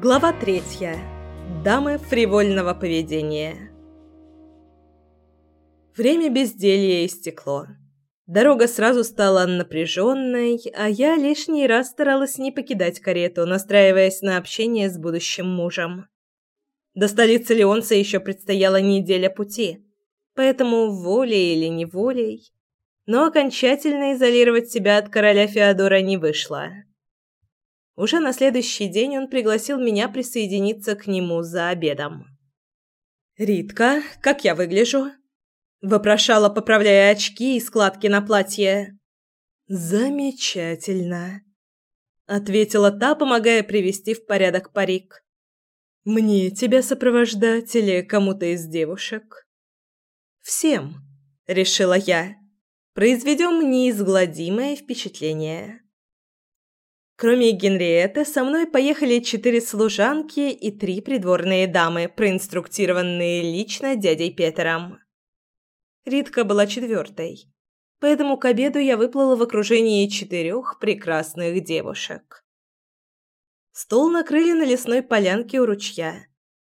Глава третья. Дамы фривольного поведения. Время безделья истекло. Дорога сразу стала напряженной, а я лишний раз старалась не покидать карету, настраиваясь на общение с будущим мужем. До столицы Леонца еще предстояла неделя пути, поэтому волей или неволей, но окончательно изолировать себя от короля Феодора не вышло. Уже на следующий день он пригласил меня присоединиться к нему за обедом. «Ритка, как я выгляжу?» – вопрошала, поправляя очки и складки на платье. «Замечательно», – ответила та, помогая привести в порядок парик. «Мне тебя сопровождать или кому-то из девушек?» «Всем», – решила я. «Произведем неизгладимое впечатление». Кроме Генриетты, со мной поехали четыре служанки и три придворные дамы, проинструктированные лично дядей Петером. Ритка была четвертой, поэтому к обеду я выплыла в окружении четырех прекрасных девушек. Стол накрыли на лесной полянке у ручья.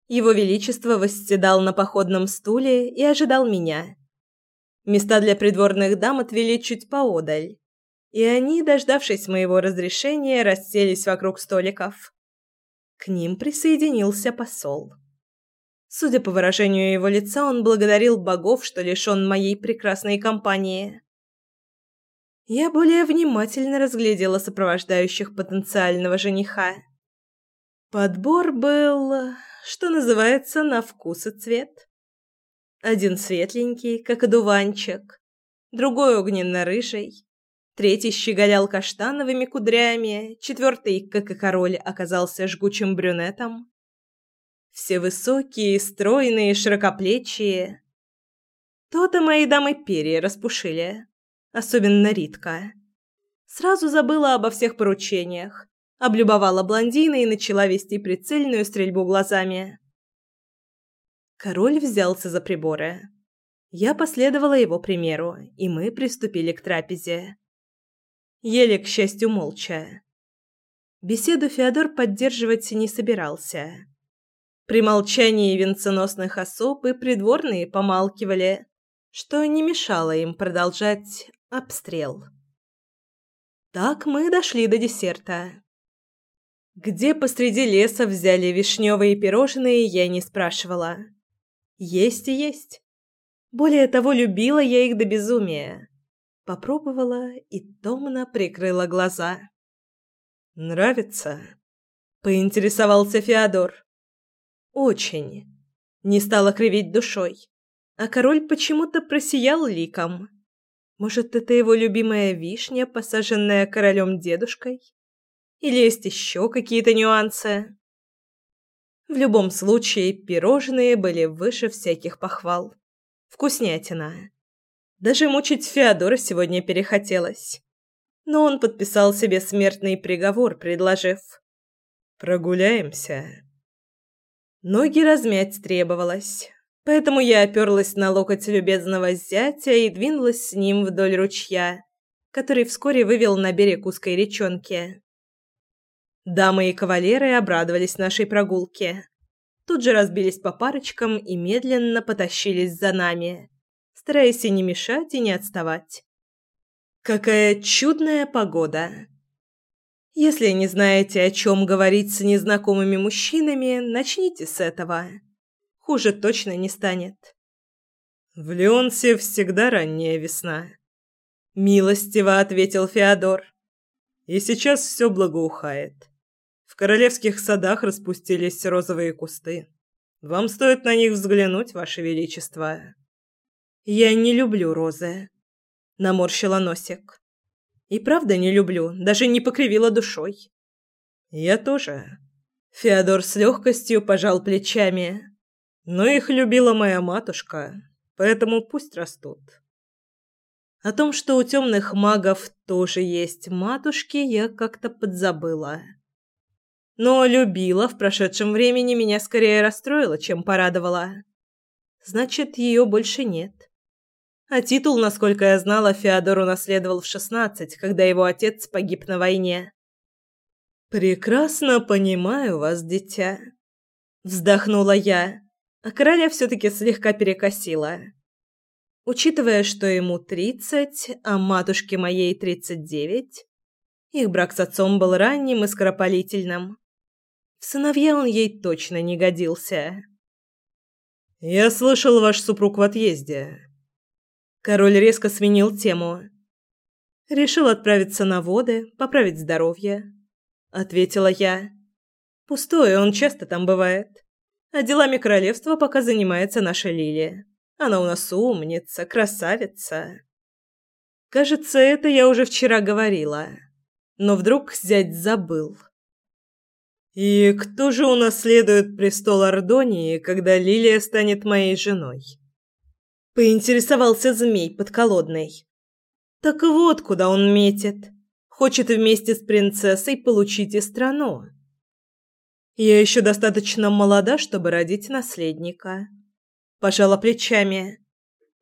Его Величество восседал на походном стуле и ожидал меня. Места для придворных дам отвели чуть поодаль и они, дождавшись моего разрешения, расселись вокруг столиков. К ним присоединился посол. Судя по выражению его лица, он благодарил богов, что лишён моей прекрасной компании. Я более внимательно разглядела сопровождающих потенциального жениха. Подбор был, что называется, на вкус и цвет. Один светленький, как одуванчик, другой огненно-рыжий, Третий щеголял каштановыми кудрями, четвертый, как и король, оказался жгучим брюнетом. Все высокие, стройные, широкоплечие. То-то мои дамы перья распушили, особенно Ритка. Сразу забыла обо всех поручениях, облюбовала блондина и начала вести прицельную стрельбу глазами. Король взялся за приборы. Я последовала его примеру, и мы приступили к трапезе еле, к счастью, молча. Беседу Феодор поддерживать не собирался. При молчании венценосных особ и придворные помалкивали, что не мешало им продолжать обстрел. Так мы дошли до десерта. Где посреди леса взяли вишневые пирожные, я не спрашивала. Есть и есть. Более того, любила я их до безумия. Попробовала и томно прикрыла глаза. «Нравится?» – поинтересовался Феодор. «Очень». Не стала кривить душой. А король почему-то просиял ликом. Может, это его любимая вишня, посаженная королем-дедушкой? Или есть еще какие-то нюансы? В любом случае, пирожные были выше всяких похвал. Вкуснятина. Даже мучить Феодора сегодня перехотелось. Но он подписал себе смертный приговор, предложив «Прогуляемся». Ноги размять требовалось, поэтому я оперлась на локоть любезного зятя и двинулась с ним вдоль ручья, который вскоре вывел на берег узкой речонки. Дамы и кавалеры обрадовались нашей прогулке. Тут же разбились по парочкам и медленно потащились за нами стараясь и не мешать, и не отставать. Какая чудная погода! Если не знаете, о чем говорить с незнакомыми мужчинами, начните с этого. Хуже точно не станет. В Леонсе всегда ранняя весна. Милостиво ответил Феодор. И сейчас все благоухает. Королевских садах распустились розовые кусты. Вам стоит на них взглянуть, ваше величество. Я не люблю розы, наморщила носик. И правда не люблю, даже не покривила душой. Я тоже. Феодор с легкостью пожал плечами. Но их любила моя матушка, поэтому пусть растут. О том, что у темных магов тоже есть матушки, я как-то подзабыла. Но любила в прошедшем времени меня скорее расстроила, чем порадовала. Значит, ее больше нет. А титул, насколько я знала, Феодор унаследовал в шестнадцать, когда его отец погиб на войне. «Прекрасно понимаю вас, дитя», — вздохнула я, а короля все-таки слегка перекосила. Учитывая, что ему тридцать, а матушке моей тридцать девять, их брак с отцом был ранним и скоропалительным. В сыновья он ей точно не годился. «Я слышал, ваш супруг в отъезде». Король резко сменил тему. «Решил отправиться на воды, поправить здоровье», — ответила я. «Пустое, он часто там бывает. А делами королевства пока занимается наша Лилия. Она у нас умница, красавица». Кажется, это я уже вчера говорила. Но вдруг зять забыл. И кто же унаследует престол Ордонии, когда Лилия станет моей женой? Поинтересовался змей подколодный. Так вот, куда он метит. Хочет вместе с принцессой получить и страну. Я еще достаточно молода, чтобы родить наследника. Пожала плечами.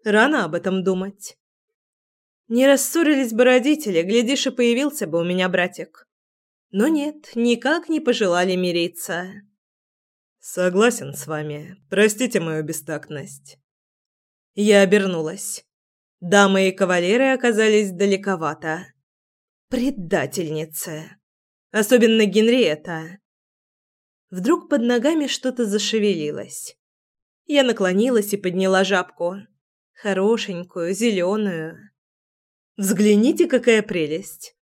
Рано об этом думать. Не рассорились бы родители, глядишь, и появился бы у меня братик. Но нет, никак не пожелали мириться. Согласен с вами. Простите мою бестактность. Я обернулась. Дамы и кавалеры оказались далековато. Предательницы. Особенно Генриетта. Вдруг под ногами что-то зашевелилось. Я наклонилась и подняла жабку. Хорошенькую, зеленую. Взгляните, какая прелесть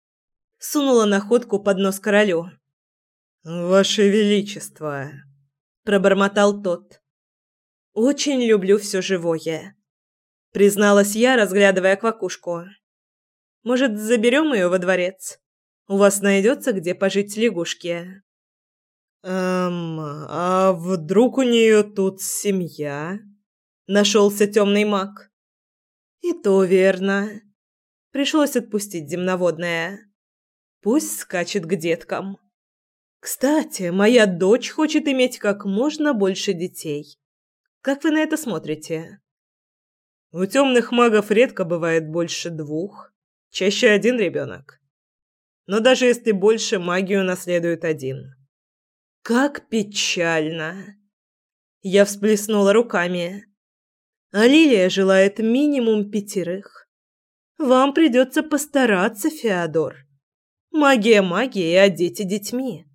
сунула находку под нос королю. «Ваше Величество!» – пробормотал тот. «Очень люблю все живое», – призналась я, разглядывая квакушку. «Может, заберем ее во дворец? У вас найдется где пожить лягушке?» «Эм, а вдруг у нее тут семья?» – нашелся темный маг. «И то верно. Пришлось отпустить земноводное». Пусть скачет к деткам. Кстати, моя дочь хочет иметь как можно больше детей. Как вы на это смотрите? У темных магов редко бывает больше двух, чаще один ребенок. Но даже если больше, магию наследует один. Как печально. Я всплеснула руками. А Лилия желает минимум пятерых. Вам придется постараться, Феодор. Магия магией, а дети детьми.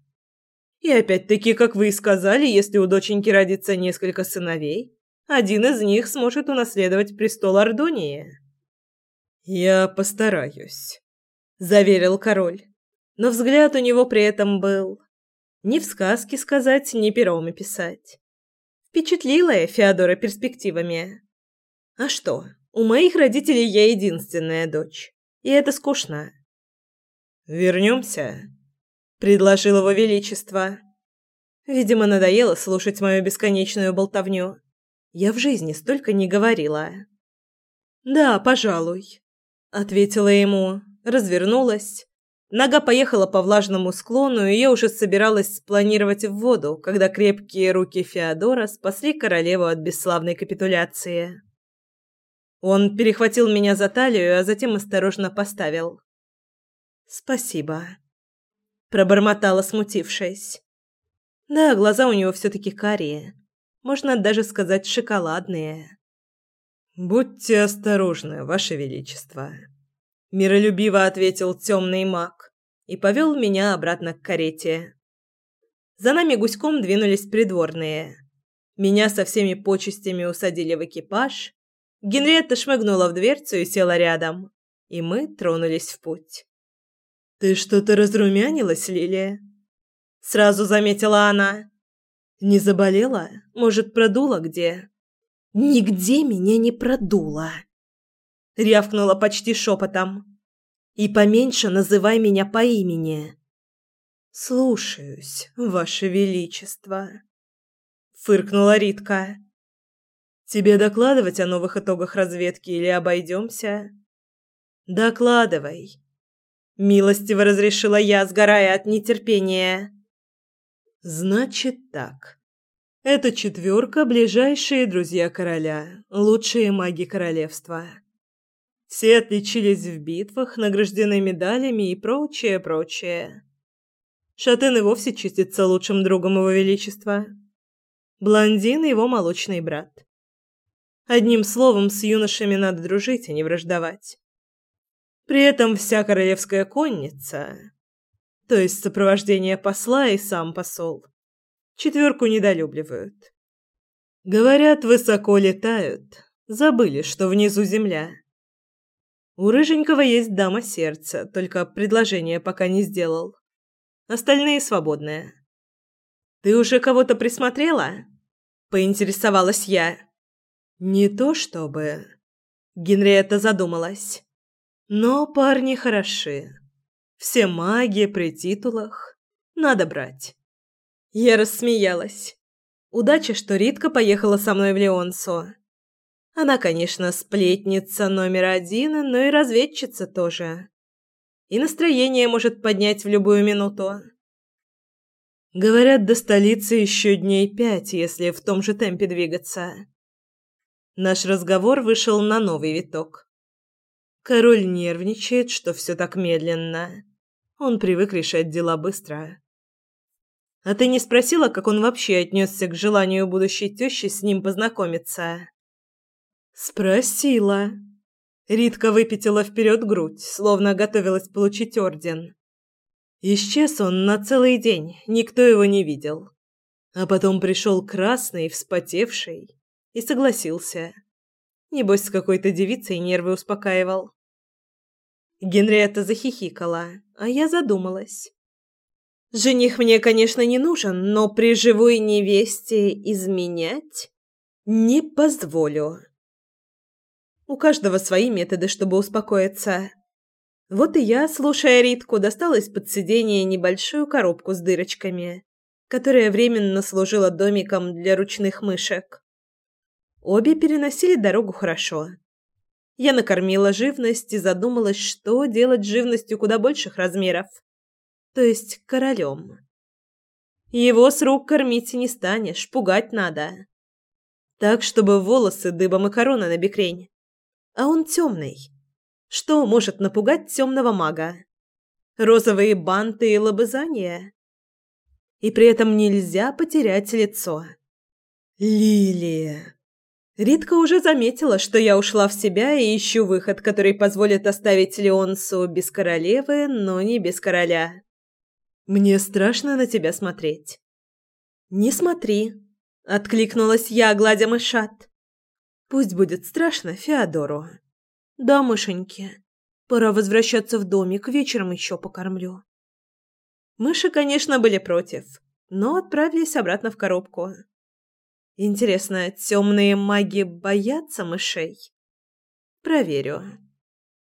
И опять-таки, как вы и сказали, если у доченьки родится несколько сыновей, один из них сможет унаследовать престол Ордонии. «Я постараюсь», — заверил король. Но взгляд у него при этом был ни в сказке сказать, ни пером писать. Впечатлила я Феодора перспективами. А что, у моих родителей я единственная дочь, и это скучно. «Вернемся?» – предложил его величество. Видимо, надоело слушать мою бесконечную болтовню. Я в жизни столько не говорила. «Да, пожалуй», – ответила ему, развернулась. Нога поехала по влажному склону, и я уже собиралась спланировать в воду, когда крепкие руки Феодора спасли королеву от бесславной капитуляции. Он перехватил меня за талию, а затем осторожно поставил. «Спасибо», – пробормотала, смутившись. Да, глаза у него все-таки карие. Можно даже сказать шоколадные. «Будьте осторожны, Ваше Величество», – миролюбиво ответил темный маг и повел меня обратно к карете. За нами гуськом двинулись придворные. Меня со всеми почестями усадили в экипаж. Генриетта шмыгнула в дверцу и села рядом. И мы тронулись в путь. «Ты что-то разрумянилась, Лилия?» Сразу заметила она. «Не заболела? Может, продула где?» «Нигде меня не продуло!» Рявкнула почти шепотом. «И поменьше называй меня по имени». «Слушаюсь, Ваше Величество», — фыркнула Ритка. «Тебе докладывать о новых итогах разведки или обойдемся?» «Докладывай», Милостиво разрешила я, сгорая от нетерпения. Значит так. Это четверка – ближайшие друзья короля, лучшие маги королевства. Все отличились в битвах, награждены медалями и прочее, прочее. Шатен и вовсе чистится лучшим другом его величества. Блондин – его молочный брат. Одним словом, с юношами надо дружить, а не враждовать. При этом вся королевская конница, то есть сопровождение посла и сам посол, четверку недолюбливают. Говорят, высоко летают, забыли, что внизу земля. У Рыженького есть дама сердца, только предложение пока не сделал. Остальные свободные. Ты уже кого-то присмотрела? Поинтересовалась я. Не то чтобы. Генриетта задумалась. Но парни хороши. Все маги при титулах. Надо брать. Я рассмеялась. Удача, что Ритка поехала со мной в Леонсо. Она, конечно, сплетница номер один, но и разведчица тоже. И настроение может поднять в любую минуту. Говорят, до столицы еще дней пять, если в том же темпе двигаться. Наш разговор вышел на новый виток. Король нервничает, что все так медленно. Он привык решать дела быстро. А ты не спросила, как он вообще отнесся к желанию будущей тещи с ним познакомиться? Спросила. Ритка выпятила вперед грудь, словно готовилась получить орден. Исчез он на целый день, никто его не видел. А потом пришел красный, вспотевший, и согласился. Небось, с какой-то девицей нервы успокаивал. Генриетта захихикала, а я задумалась. Жених мне, конечно, не нужен, но при живой невесте изменять не позволю. У каждого свои методы, чтобы успокоиться. Вот и я, слушая Ритку, достала из-под сиденья небольшую коробку с дырочками, которая временно служила домиком для ручных мышек. Обе переносили дорогу хорошо. Я накормила живность и задумалась, что делать с живностью куда больших размеров. То есть королем. Его с рук кормить не станешь, пугать надо. Так, чтобы волосы дыбом и корона на бекрень а он темный. Что может напугать темного мага? Розовые банты и лобызания? И при этом нельзя потерять лицо. Лилия. Ритка уже заметила, что я ушла в себя и ищу выход, который позволит оставить Леонсу без королевы, но не без короля. Мне страшно на тебя смотреть. Не смотри, откликнулась я, гладя мышат. Пусть будет страшно Феодору. Да, мышеньки, пора возвращаться в домик, вечером еще покормлю. Мыши, конечно, были против, но отправились обратно в коробку. Интересно, темные маги боятся мышей? Проверю.